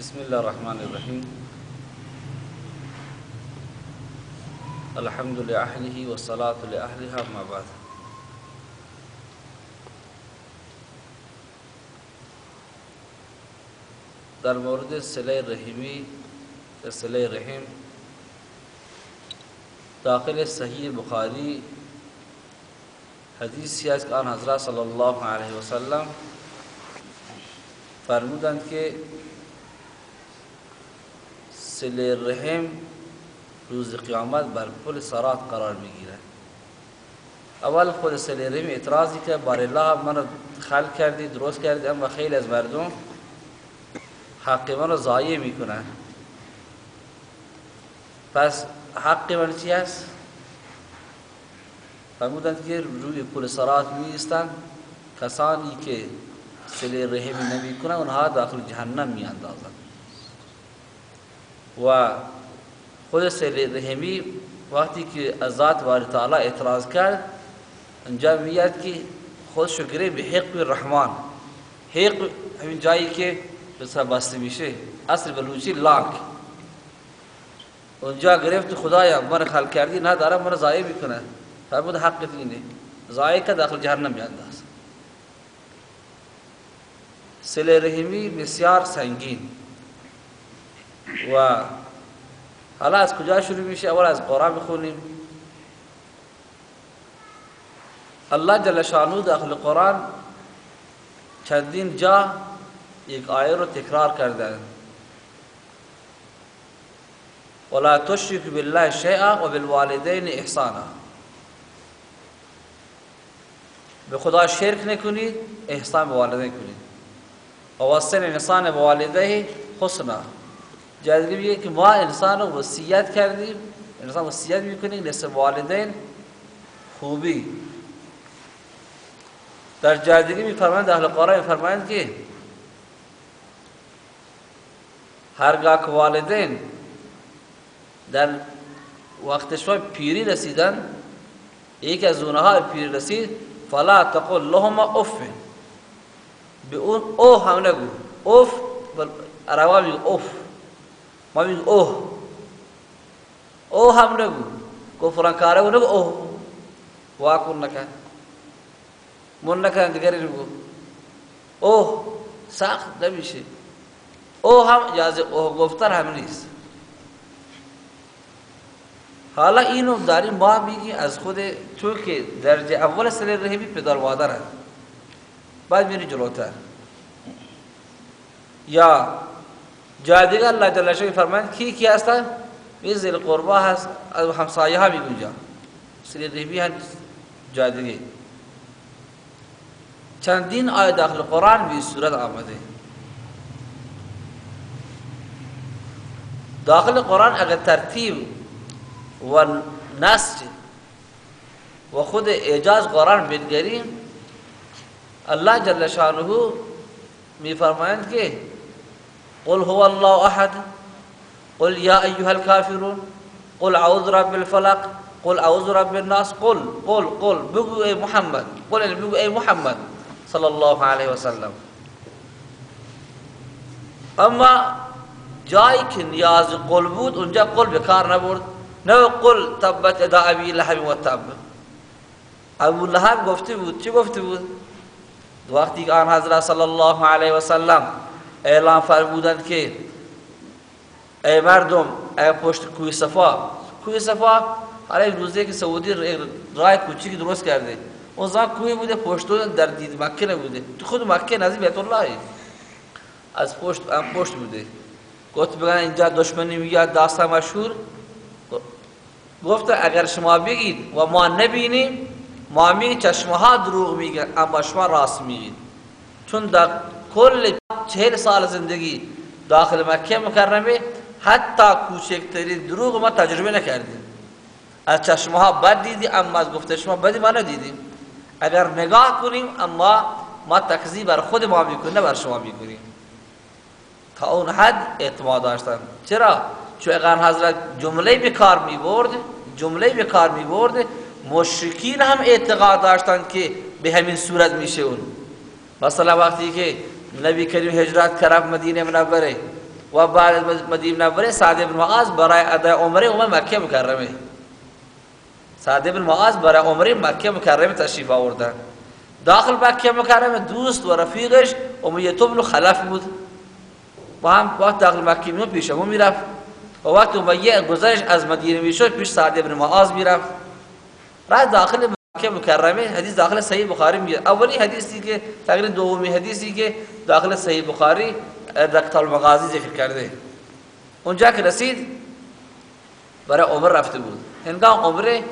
بسم اللہ الرحمن الرحیم۔ الحمد للہ وصلاۃ الحلہ مباد در مورد صلی رحیمی صلح رحم، داخل صحیح بخاری حدیث سیاض کان حضرت صلی اللہ علیہ وسلم فرمودند که صله رحم روز قیامت بر پل سرات قرار می‌گیره. اول خود صله رحم اعتراضی که بار الله من خلق کردی درست کردی اما خیلی از مردم حق من رو ضایع می‌کنن. پس حق من چی است؟ فرمودند که روی پل سرات می کسانی که صله رحمی نمی کنن اونها داخل جهنم می اندازند و خود صله رحمی وقتی که از ذات باری تعالی اعتراض کرد انجا میاد که خودشو گره به حق الرحمن. حق همین جایی که بسا بسته میشه. اصل بلوچی لاک. اونجا گرفت، خدایا من خلق کردی، نه دارم من ضایع میکنه. فرمود حق اینه. ضایع که داخل جهنم میانداز صله رحمی بسیار سنگین. و حالا از کجا شروع میشه؟ اول از قرآن بخونیم الله جل شانو داخل قرآن چندین جا یک آیه رو تکرار کرده. ولا تشرك بالله شيئا وبالوالدين احسانا به خدا شرک نکنید احسان به والدین کنید. و وصل انسان به والده حسنا. جالبی میگه که ما انسان رو وصیت کردیم. انسان وصیت می‌کنیم نسبت والدین خوبی. در جادگی میفرمایند اهل قرآن میفرمایند که هرگاه که والدین در وقت شما پیری رسیدن یکی از اونها پیری رسید فلا تقل لهما اف. به اون او هم نگو. اوف عربا میگه اوف. مميز اوه اوه هم نقو كفران كارو نقو اوه واكو نكا من نكا انتقاري نقو اوه ساق نمشي اوه هم، جازي اوه گفتر هم نیست. حالا اینو داریم ما میگی از خود تو که درجه اول سلی رحمی پدر وادر هست. بعد میری جلوتر. یا جای دیگر الله جل شانه فرمایند کی کی هستن می ذل قربا هست از همسایه ها میگن جا سل رحمی هست جای دیگه چندین آیه داخل قرآن به صورت آمده. داخل قرآن اگر ترتیب و نسج و خود اعجاز قرآن بنگریم الله جل شانه میفرمایند که قل هو الله أحد. قل یا ایها الكافرون. قل أعوذ رب الفلق. قل أعوذ رب الناس. قل قل قل. بگو ای محمد؟ قل بگو ای محمد؟ صلی الله علیه و سلم أما جایی که نیاز قل بود اونجا قل به کار نبرد. نه قل تبت ادا ابی لهب و تب أبو لهب گفته بود. چی گفته بود؟ وقتی آن حضرت صلی الله علیه و سلم اعلام فرمودند که ای مردم ای پشت کوی صفا. کوی صفا حالا این روزه که سعودی رای کوچیکی درست کرده. اون زمان کوی بوده پشتون در دید مکه نبوده. تو خود مکه نزدیک بیت الله از پشت ام پشت بوده. گفت بگن اینجا دشمنی میاد داستان مشهور. گفت اگر شما بگید و ما نبینیم ما میگیم چشمه ها دروغ میگن اما شما راست میگید. چون در کل چهل سال زندگی داخل مکه مکرمه حتی کوچکترین دروغ ما تجربه نکردیم. از چشمه ها بد دیدیم اما از گفته شما بدی ما ندیدیم. اگر نگاه کنیم اما ما تکذیب بر خود ما می‌کنیم نه بر شما می‌کنیم. تا اون حد اعتماد داشتن. چرا؟ چون اگر حضرت جمله به کار می برد جمله به کار می برد مشرکین هم اعتقاد داشتند که به همین صورت میشه اون. مثلا وقتی که نبی کریم هجرت کرد مدینه منوره و بعد مدینه منوره سعد بن معاذ برای ادای عمره اومد مکه مکرمه سعد بن معاذ برای عمره مکه مکرمه تشریف آوردن داخل مکه مکرمه دوست و رفیقش امیه بن خلف بود۔ با هم وقت داخل مکه می پیش همون می‌رفت و وقت امیه گذرش از مدینه می‌شد پیش سعد بن معاذ می‌رفت راه داخل مکه مکرمه حدیث داخل صحیح بخاری میاد اولی حدیثی که تقریبا دومی حدیثی که داخل صحیح بخاری رقت المغازی ذکر کرده اونجا که رسید برای عمر رفته بود هنگام عمره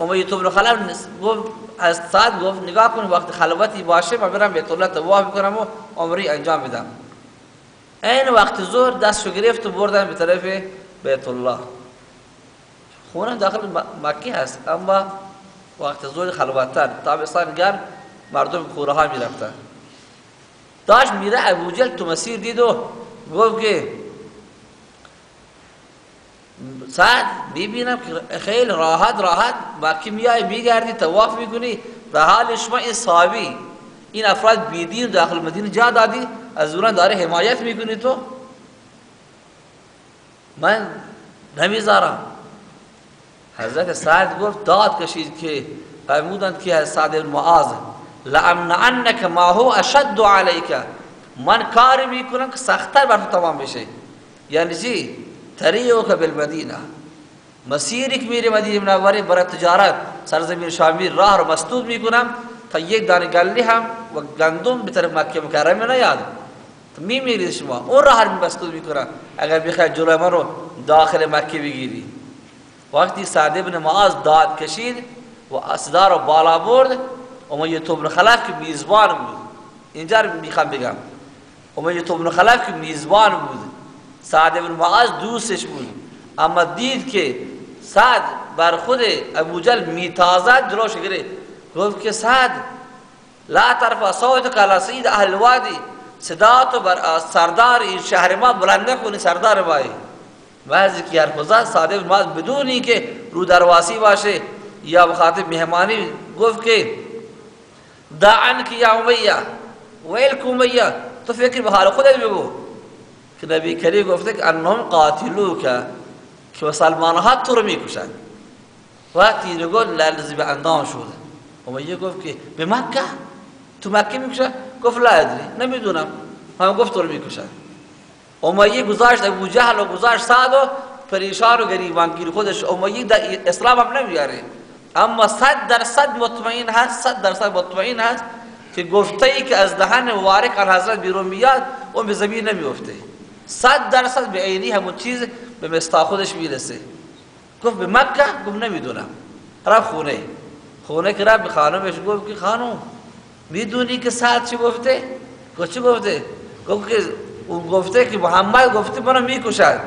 امیه بن خلف گفت از سعد گفت نگاه کن وقت خلوتی باشه من برم بیت الله طواف کنم و عمره انجام بدم این وقت ظهر دستشو گرفت و بردن به طرف بیت الله خونه داخل مکه هست اما وقت ظهر خلوتتر تابستان گرم مردم کوره ها می رفتن داشت میره ابوجل تو مسیر دید و گفت که سعد ببینم که خیلی راحت راحت مکه میای میگردی تواف می‌کنی به حال شما این صحابی این افراد بیدین داخل مدینه جا دادی از اونها داره حمایت می‌کنی تو؟ من نمی‌ذارم. حضرت سعد گفت داد کشید که فرمودند که سعد بن معاذ لامنعنک ما هو اشد علیک من کاری می‌کنم که سختتر بر تو تمام بشه. یعنی چی؟ تریو که بالمدینه. مسیری که میره مدینه منوره برای تجارت سرزمین شامی راه رو مسدود می‌کنم تا یک دانه گلی هم و گندم به طرف مکه مکرمه نیاد. تو می میرید شما. اون راه رو مسدود می‌کنم. اگر بخوای جلوی من رو داخل مکه بگیری. وقتی سعد بن معاذ داد کشید و اصدا رو بالا برد امیه بن خلف که میزبان بود. اینجا رو می‌خوام بگم. امیه بن خلف که میزبان بود. سعد بن معاذ دوستش بود. اما دید که سعد بر خود ابو جل میتازد جلوش گره گفت که سعد لا طرف صوت کلا سید اهل وادی. صدا تو بر سردار این شهر ما بلند نکنی سردار مایی بعضی که حرف زد سعد بن معاذ بدون اینکه رو درواسی باشه یا بخاطر مهمانی گفت که دعن کی یا امیه ویل کو امیه تو فکر به حال خودت بگو که نبی کریم گفته که انهم قاتلوک که مسلمان ها تو رو می‌کشن۔ وقتی نگو لالزی به اندام شد امیه گفت که به مکه؟ تو مکه می‌کشن گفت لا ادری نمی‌دونم هم گفت تو رو می‌کشن۔ امیه گذاشت ابو جهل و گذاشت سعد و پریشان و گریبانگیر. خودش امیه در اسلام هم نمیاره اما صد درصد مطمئن هست صد درصد مطمئن هست که گفته ای که از دهن وارق عن حضرت بیرون میاد اون به زمین نمیفته. صد درصد به عینی همون چیز به مستا خودش می‌رسه. گفت به مکه؟ گفت نمی‌دونم. رفت خونه. خونه که رفت به خانمش گفت که خانم می‌دونی که ساعت چی گفته؟ گفت چی گفته؟ گفت که اون گفته که محمد گفته منو می‌کشد.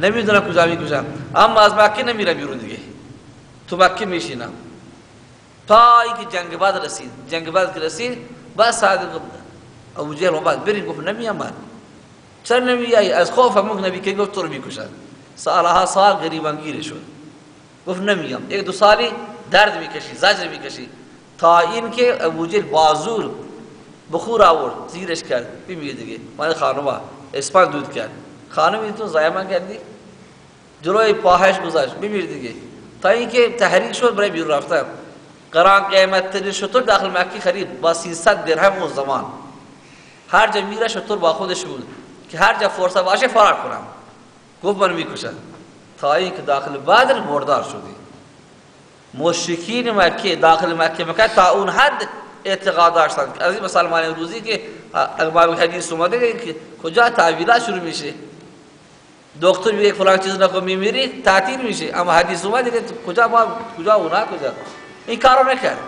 نمی‌دونم کجا می‌کشم. اما از مکه نمیرم بیرون دیگه. تو مکه میشینم. تا اینکه جنگ بعد رسید. جنگ بعد که رسید بس سعد ابو جهل اومد. بریم گفت نمیام من چرا نمیایی از خوف هم نبی که گفت تو رو می‌کشد. سالها سال گریبانگیر شد. گفت نمیام یک دو سالی درد می‌کشی زجر می‌کشی. تا این که ابو جهل بازور بخور آورد زیرش کرد بمیره دیگه. من خانوما. اسپان دود کرد. خانمی تو زایمان کردی؟ جلوی پاهش گذاشت بمیر دیگه. تا اینکه تحریک شد برای بیرون رفتن. قران قیمت ترین شطور داخل مکه خرید با 300 درهم اون زمان. هر جا میره شطور با خودش بود. که هر جا فرصت باشه فرار کنم. گفت من می‌کشن تا اینکه داخل بدر مردار شدی. مشرکین مکه داخل مکه مکه تا اون حد اعتقاد داشتن. از این مسلمان روزی که اقبال حدیث اومده که کجا تعویلات شروع میشه؟ دکتر میگه فلان چیز نکن میمیری تعطیل میشه. اما حدیث اومده که کجا ما کجا اونا کجا؟ این کارو نکرد.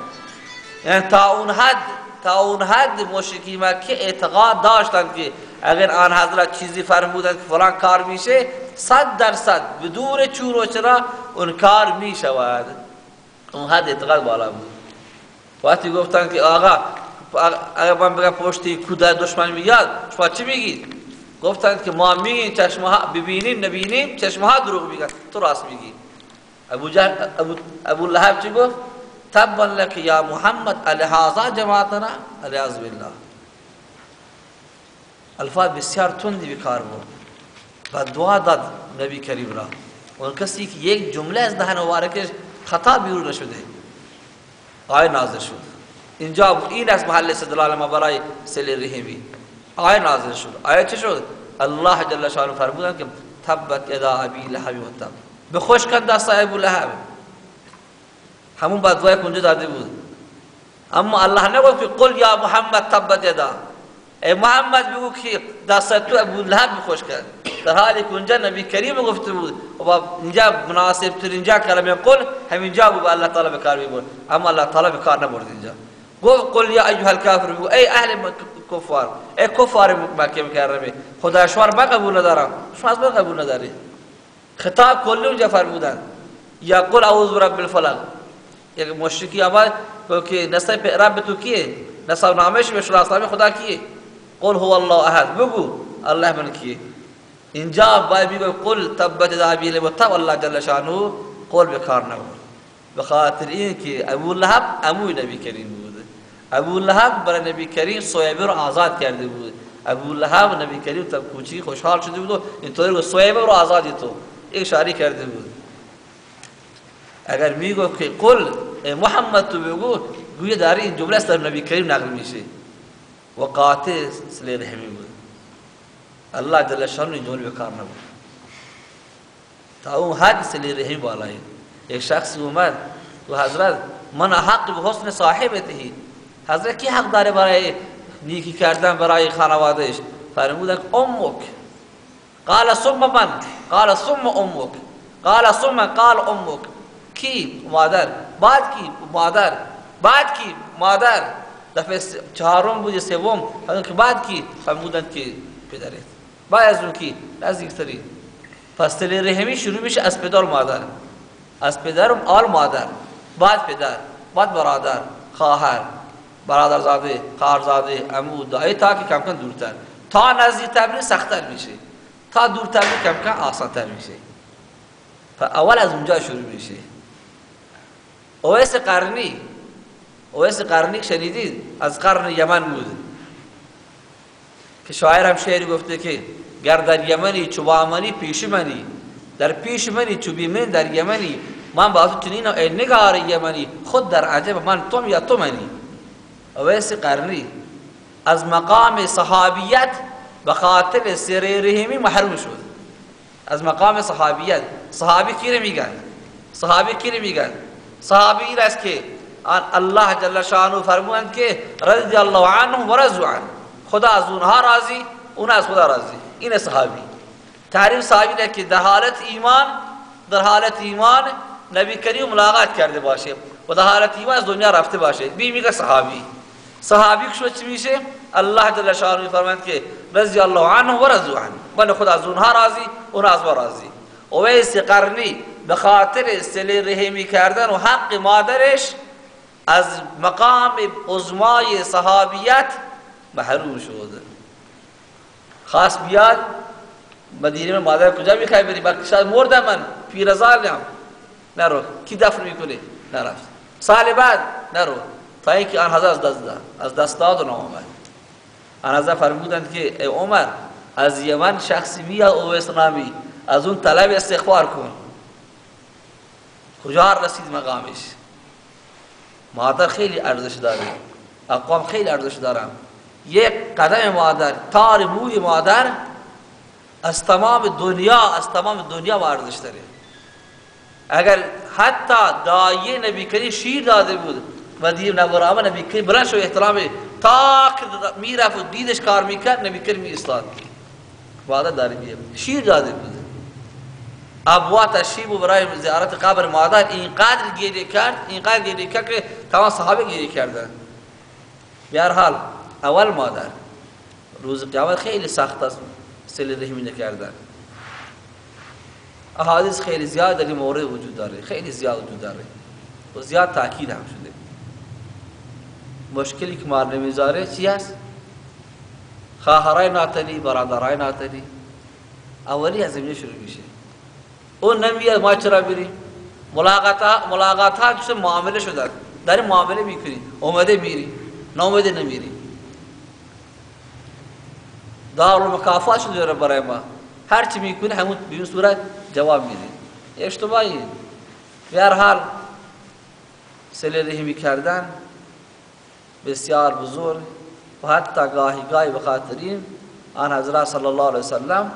یعنی تا اون حد تا اون حد مشرکی مکه اعتقاد داشتن که اگر آن حضرت چیزی فرمودن که فلان کار میشه صد درصد بدون چور و چرا اون کار می‌شود. اون حد اعتقاد بالا بود. وقتی گفتن که آقا اگر من بگم پشتی کودر دشمن میاد شما چی میگید گفتند که ما میگیم چشمه ها ببینیم نبینیم چشمه ها دروغ میگن تو راست میگی. ابو جهل ابو, ابو لهب چی گفت؟ تبا لك یا محمد الهذا جماعتنا الیاذ بالله. الفاظ بسیار تندی به کار بود و دعا داد نبی کریم را. اون کسی که یک جمله از دهن مبارکش خطا بیرون نشده آیه نازل شد. اینجا این از محل استدلال ما برای سلی رحمی آیه نازل شد. آیه چه شد؟ الله جل شانه فرمودن که تبت ادا ابی لهب و تب. به خوش کن دست ابو لهب. همون بدوای کنجا داده بود. اما الله نگفت که قل یا محمد تبت ادا. ای محمد بگو که دست تو ابو لهب خوش کرد در حالی که اونجا نبی کریم گفته بود و اینجا مناسب تر اینجا کلمه قل همینجا بود الله تعالی به کار می‌برد اما الله تعالی به کار نبرد اینجا گفت قل یا ایها الکافر بگو ای اهل کفار ای کفار مکه مکرمه خدا شوار ما قبول ندارم شما از من قبول نداری خطاب کلی اونجا فرمودن یا قل اعوذ برب الفلق یک مشرکی آمد که نصب رب تو کیه نصب نامش به شناسنامه خدا کیه قل هو الله احد بگو الله من کیه اینجا باید میگه قل تبت ذابیل و تب الله جل شانو قول به کار نبود. به خاطر این که ابو لهب اموی نبی کریم بود. ابو لهب برای نبی کریم سویبه رو آزاد کرده بود. ابو لهب نبی کریم تب کوچی خوشحال شده بود اینطوری که سویبه رو آزادی تو. یک شاری کرده بود. اگر میگو که قل محمد تو بگو گویا داری این جمله است نبی کریم نقل میشه. و قاطع سلی رحمی بود. الله جل شانو این جمله بکار نبود تا اون حد سلی رحمی بالایی یک شخص اومد و حضرت من حق به حسن صاحبته حضرت کی حق داره برای نیکی کردن برای خانوادهش فرمودن امک قال ثم من قال ثم امک قال ثم قال امک کی مادر بعد کی مادر بعد کی مادر دفعه چهارم بود سوم که بعد کی فرمودن که پدرت بعد از اون کی نزدیکتری پس تل رحمی شروع میشه از پدر مادر از پدر آل مادر بعد پدر بعد برادر خواهر برادر زاده خواهر زاده عمو دایی تا که کم کم دورتر تا نزدیکتر بری سختتر میشه تا دورتر بری کم کم آسانتر میشه اول از اونجا شروع میشه اویس قرنی اویس قرنی شنیدید از قرن یمن بود که شاعر هم شعری گفته که گر در یمنی چوبامنی پیش منی در پیش منی چوبی من در یمنی من با تو چنین ای نگار یمنی خود در عجب من توم یا تو منی. اویس قرنی از مقام صحابیت به خاطر سر رحمی محروم شد. از مقام صحابیت صحابی کی میگن؟ صحابی کی میگن؟ صحابی این که الله جل شانو فرمودند که رضی الله عنهم و رضوا عنه خدا از اونها راضی اون از خدا راضی. این صحابی. تعریف صحابی نه که در حالت ایمان در حالت ایمان نبی کریم ملاقات کرده باشه و در حالت ایمان از دنیا رفته باشه. بی میگه صحابی. صحابی شو چی میشه؟ الله جل شانو فرماند که رضی الله عنه و رضوا عنه. من خدا از اونها راضی اون از ما راضی. اویس قرنی به خاطر سلی رحمی کردن و حق مادرش از مقام عظمای صحابیت محروم شده. خاص بیاد مدینه من مادر کجا می‌خوای بری؟ بلکه شاید مردم من پیرزالم نرو. کی دفن می‌کنه؟ نرفت. سال بعد نرو. تا اینکه آن حضرت از دست داد. از دست داد و نامد. آن حضرت فرمودند که ای عمر از یمن شخصی میاد او اسلامی. از اون طلب استغفار کن. کجا رسید مقامش؟ مادر خیلی ارزش داره. اقوام خیلی ارزش دارن. یک قدم مادر تار موی مادر از تمام دنیا از تمام دنیا ارزش داره. اگر حتی دایه نبی کریم شیر داده بود و دیر نبرامه نبی کریم بلند شو احترام تا که می‌رفت و دیدش کار می‌کرد نبی کریم ایستاد وعده داره شیر داده بود. ابوا تشریب و برای زیارت قبر مادر اینقدر گریه کرد اینقدر گریه کرد که تمام صحابه گریه کردن. به هر حال اول مادر. روز قیامت خیلی سخت است سل رحمی نکردن احادیث خیلی زیاد در این مورد وجود داره خیلی زیاد وجود داره. و زیاد تاکید هم شده. مشکلی که مار نمی‌ذاره چی است خواهرای ناتنی برادرای ناتنی اولی از زمینه شروع میشه. اون نمیاد ما چرا بریم ملاقات ها ملاقات ها معامله شده در معامله می‌کنی. اومده میری. نامده نمیری. دار مکافات شده برای ما. هر چی می‌کنه همون به این صورت جواب میده. اشتباهی. به هر حال سله رحمی کردن بسیار بزرگ. و حتی گاهی گاهی بخاطرین آن حضرت صلی الله علیه وسلم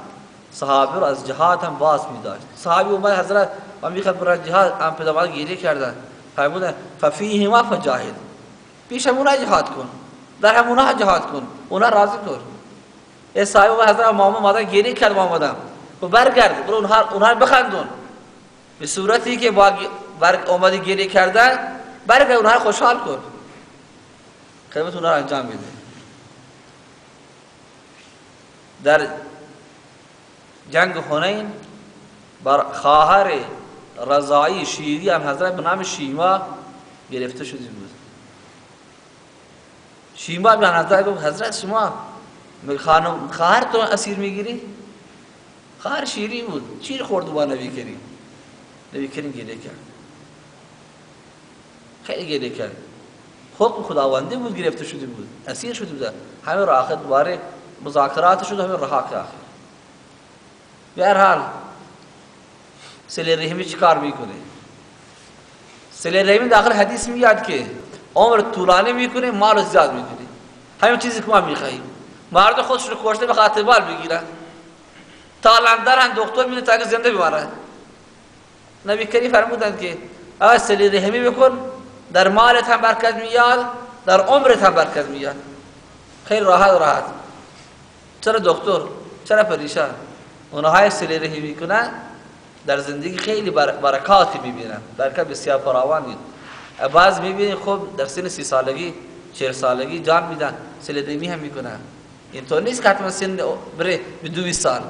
صحابه رو از جهاد هم باز می صحابی اومد حضرت و می‌خواد برای جهاد هم پیدامال گیری کردن. فرمودن ففیه ما فجاهد پیش همونا جهاد کن. در همونا جهاد کن. اونا راضی کن. ای صاحب حضرت ماما مادر گیری کرد مامادم و برگرد برو اونها اونها بخندون به صورتی که با برگ اومدی گیری کردن برگرد اونها خوشحال کن خدمت اونها انجام میده در جنگ حنین بر خواهر رضایی شیری هم حضرت به نام شیما گرفته شده بود شیما به حضرت گفت حضرت شما خانم خواهرتون اسیر می‌گیری؟ خواهر شیری بود. چی خورد با نبی کریم؟ نبی کریم گله کرد. خیلی گله کرد. حکم خداوندی بود گرفته شده بود. اسیر شده بود. همه را آخر دوباره مذاکرات شد همه رها کرد به هر حال سله رحمی چی کار می‌کنه؟ سله رحمی داخل حدیث میاد که عمر طولانی می‌کنه مال زیاد می‌کنه همین چیزی که ما می‌خواهیم. مرد خودش رو کشته به خاطر بال بگیرن تا لندن دکتر میده تا زنده بمانه نبی کریم فرمودند که اگر سلی رحمی بکن در مالت هم برکت میاد در عمرت هم برکت میاد خیلی راحت راحت چرا دکتر چرا پریشان اونها سلی رحمی کنن در زندگی خیلی برکاتی می‌بینن برکت بسیار فراوانی بعض می‌بینی خب در سن سی سالگی چهل سالگی جان میدن سلی رحمی هم می‌کنن اینطور نیست که حتما سن بره به دوی سال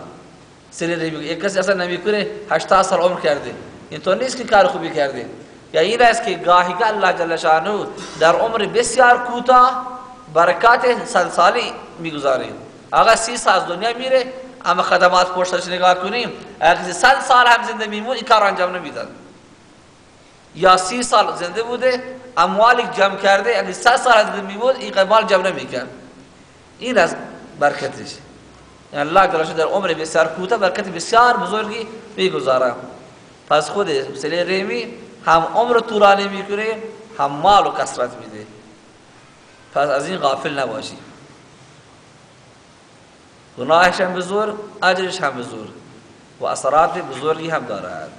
سلی رحمی یک کسی اصلا نمی‌کنه 80 سال عمر کرده اینطور نیست که کار خوبی کرده یا این است که گاهی که الله جل شانو در عمر بسیار کوتاه برکات سال می‌گذاره اگر سی سال دنیا میره اما خدمات پشتش نگاه کنیم اگر صد سال هم زنده میمون این کار انجام نمی‌داد یا سی سال زنده بوده اموالی جمع کرده اگر صد سال زنده میمون این قبال جمع نمی‌کرد این از برکتش یعنی الله جل در عمر بسیار کوتاه برکت بسیار بزرگی می‌گذاره پس خود سلی ریمی هم عمر طولانی می‌کنه هم مال و کسرت میده. پس از این غافل نباشی. گناهش هم بزرگ اجرش هم بزرگ و اثرات بزرگی هم دارد.